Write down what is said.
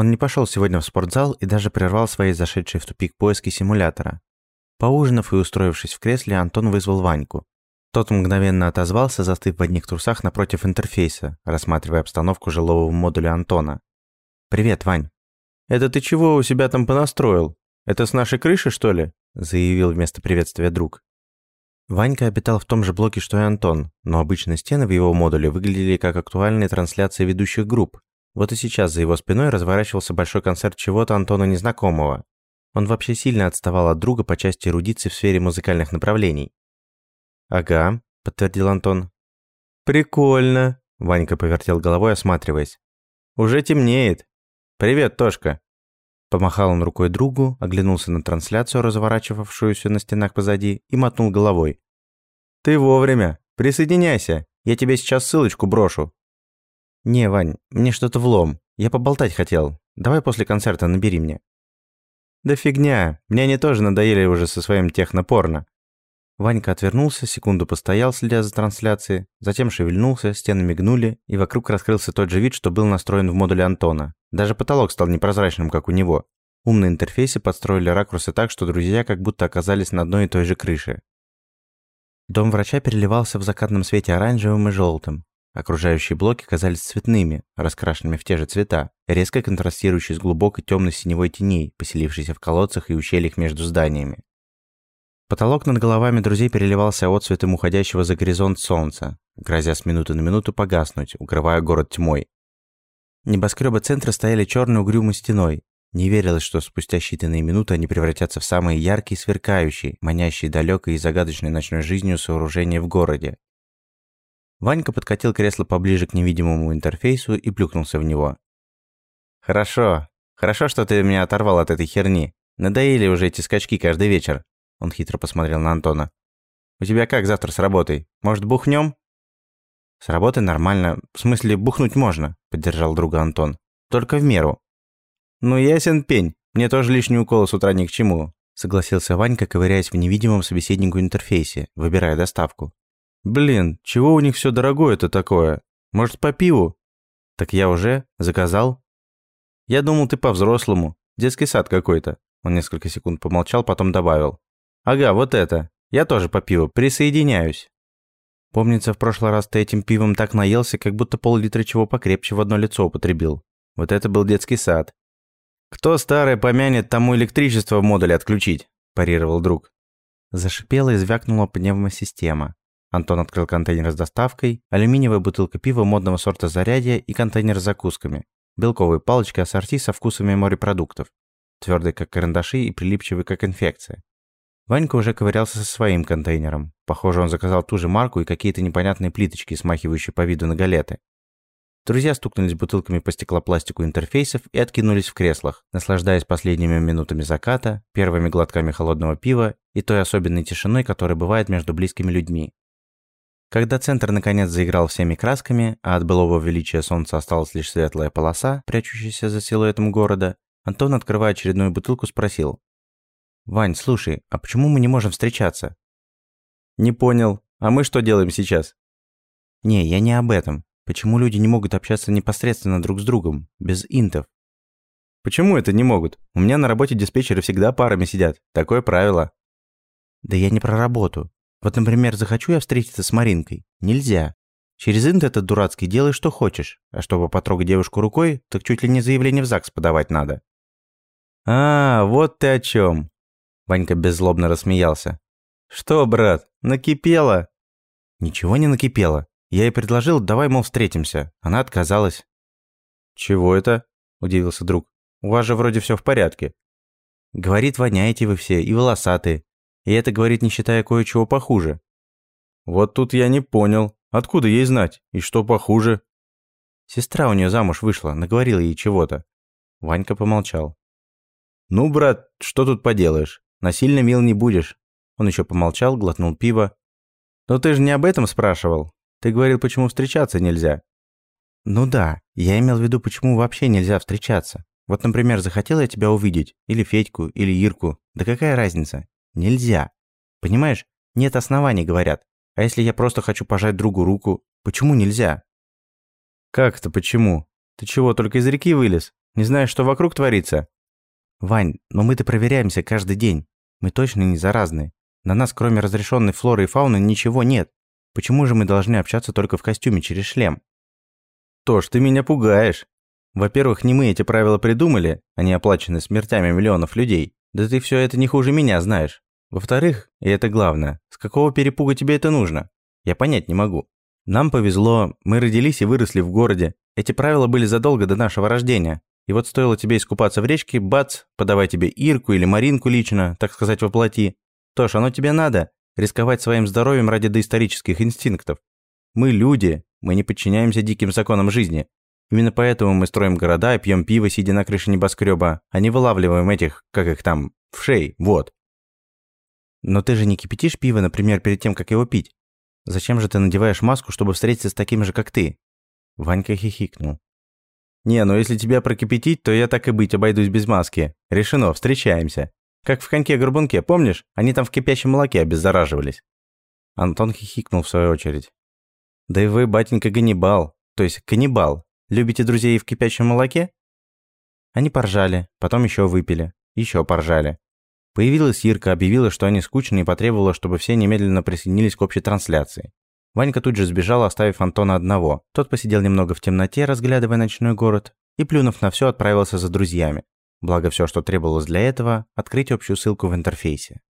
Он не пошел сегодня в спортзал и даже прервал свои зашедшие в тупик поиски симулятора. Поужинав и устроившись в кресле, Антон вызвал Ваньку. Тот мгновенно отозвался, застыв в одних трусах напротив интерфейса, рассматривая обстановку жилого модуля Антона. «Привет, Вань». «Это ты чего у себя там понастроил? Это с нашей крыши, что ли?» заявил вместо приветствия друг. Ванька обитал в том же блоке, что и Антон, но обычно стены в его модуле выглядели как актуальные трансляции ведущих групп. Вот и сейчас за его спиной разворачивался большой концерт чего-то Антону незнакомого. Он вообще сильно отставал от друга по части эрудиции в сфере музыкальных направлений. «Ага», — подтвердил Антон. «Прикольно», — Ванька повертел головой, осматриваясь. «Уже темнеет. Привет, Тошка». Помахал он рукой другу, оглянулся на трансляцию, разворачивавшуюся на стенах позади, и мотнул головой. «Ты вовремя. Присоединяйся. Я тебе сейчас ссылочку брошу». «Не, Вань, мне что-то влом. Я поболтать хотел. Давай после концерта набери мне». «Да фигня. Мне они тоже надоели уже со своим технопорно». Ванька отвернулся, секунду постоял, следя за трансляцией, затем шевельнулся, стены мигнули, и вокруг раскрылся тот же вид, что был настроен в модуле Антона. Даже потолок стал непрозрачным, как у него. Умные интерфейсы подстроили ракурсы так, что друзья как будто оказались на одной и той же крыше. Дом врача переливался в закатном свете оранжевым и желтым. Окружающие блоки казались цветными, раскрашенными в те же цвета, резко контрастирующие с глубокой темной синевой теней, поселившейся в колодцах и ущельях между зданиями. Потолок над головами друзей переливался отцветом уходящего за горизонт солнца, грозя с минуты на минуту погаснуть, укрывая город тьмой. Небоскребы центра стояли черной угрюмой стеной. Не верилось, что спустя считанные минуты они превратятся в самые яркие, сверкающие, манящие далекой и загадочной ночной жизнью сооружения в городе. Ванька подкатил кресло поближе к невидимому интерфейсу и плюхнулся в него. «Хорошо. Хорошо, что ты меня оторвал от этой херни. Надоели уже эти скачки каждый вечер. Он хитро посмотрел на Антона. «У тебя как завтра с работой? Может, бухнем?» «С работой нормально. В смысле, бухнуть можно», — поддержал друга Антон. «Только в меру». «Ну, ясен пень. Мне тоже лишний укол с утра ни к чему», — согласился Ванька, ковыряясь в невидимом собеседнику интерфейсе, выбирая доставку. «Блин, чего у них все дорогое-то такое? Может, по пиву?» «Так я уже заказал». «Я думал, ты по-взрослому. Детский сад какой-то». Он несколько секунд помолчал, потом добавил. Ага, вот это. Я тоже по пиву. Присоединяюсь. Помнится, в прошлый раз ты этим пивом так наелся, как будто пол-литра чего покрепче в одно лицо употребил. Вот это был детский сад. Кто старое помянет, тому электричество в модуле отключить, парировал друг. Зашипела и звякнула пневмосистема. Антон открыл контейнер с доставкой, алюминиевая бутылка пива модного сорта зарядья и контейнер с закусками. Белковые палочки ассорти со вкусами морепродуктов. Твердые, как карандаши, и прилипчивые, как инфекция. Ванька уже ковырялся со своим контейнером. Похоже, он заказал ту же марку и какие-то непонятные плиточки, смахивающие по виду на галеты. Друзья стукнулись бутылками по стеклопластику интерфейсов и откинулись в креслах, наслаждаясь последними минутами заката, первыми глотками холодного пива и той особенной тишиной, которая бывает между близкими людьми. Когда центр наконец заиграл всеми красками, а от былого величия солнца осталась лишь светлая полоса, прячущаяся за силуэтом города, Антон, открывая очередную бутылку, спросил. «Вань, слушай, а почему мы не можем встречаться?» «Не понял. А мы что делаем сейчас?» «Не, я не об этом. Почему люди не могут общаться непосредственно друг с другом, без интов?» «Почему это не могут? У меня на работе диспетчеры всегда парами сидят. Такое правило». «Да я не про работу. Вот, например, захочу я встретиться с Маринкой. Нельзя. Через инт этот дурацкий делай, что хочешь. А чтобы потрогать девушку рукой, так чуть ли не заявление в ЗАГС подавать надо». «А, вот ты о чем. Ванька беззлобно рассмеялся. «Что, брат, накипело?» «Ничего не накипело. Я ей предложил, давай, мол, встретимся. Она отказалась». «Чего это?» – удивился друг. «У вас же вроде все в порядке». «Говорит, воняете вы все и волосатые. И это, говорит, не считая кое-чего похуже». «Вот тут я не понял. Откуда ей знать? И что похуже?» Сестра у нее замуж вышла, наговорила ей чего-то. Ванька помолчал. «Ну, брат, что тут поделаешь? Насильно мил не будешь». Он еще помолчал, глотнул пиво. «Но ты же не об этом спрашивал. Ты говорил, почему встречаться нельзя». «Ну да, я имел в виду, почему вообще нельзя встречаться. Вот, например, захотел я тебя увидеть, или Федьку, или Ирку. Да какая разница? Нельзя. Понимаешь, нет оснований, говорят. А если я просто хочу пожать другу руку, почему нельзя?» «Как это почему? Ты чего, только из реки вылез? Не знаешь, что вокруг творится?» «Вань, но мы-то проверяемся каждый день. Мы точно не заразны. На нас, кроме разрешенной флоры и фауны, ничего нет. Почему же мы должны общаться только в костюме через шлем?» «То ж ты меня пугаешь. Во-первых, не мы эти правила придумали, они оплачены смертями миллионов людей. Да ты все это не хуже меня знаешь. Во-вторых, и это главное, с какого перепуга тебе это нужно? Я понять не могу. Нам повезло, мы родились и выросли в городе. Эти правила были задолго до нашего рождения. И вот стоило тебе искупаться в речке, бац, подавай тебе Ирку или Маринку лично, так сказать, воплоти. То ж, оно тебе надо, рисковать своим здоровьем ради доисторических инстинктов. Мы люди, мы не подчиняемся диким законам жизни. Именно поэтому мы строим города и пьем пиво, сидя на крыше небоскреба, а не вылавливаем этих, как их там, в шей, вот. Но ты же не кипятишь пиво, например, перед тем, как его пить. Зачем же ты надеваешь маску, чтобы встретиться с такими же, как ты? Ванька хихикнул. Не, ну если тебя прокипятить, то я так и быть обойдусь без маски. Решено, встречаемся. Как в коньке-горбунке, помнишь? Они там в кипящем молоке обеззараживались. Антон хихикнул в свою очередь. Да и вы, батенька, Ганнибал, то есть каннибал. Любите друзей в кипящем молоке? Они поржали, потом еще выпили, еще поржали. Появилась Ирка, объявила, что они скучны и потребовала, чтобы все немедленно присоединились к общей трансляции. Ванька тут же сбежал, оставив Антона одного. Тот посидел немного в темноте, разглядывая ночной город, и, плюнув на все, отправился за друзьями. Благо все, что требовалось для этого, открыть общую ссылку в интерфейсе.